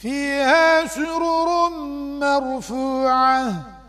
فيها سرر مرفوعة.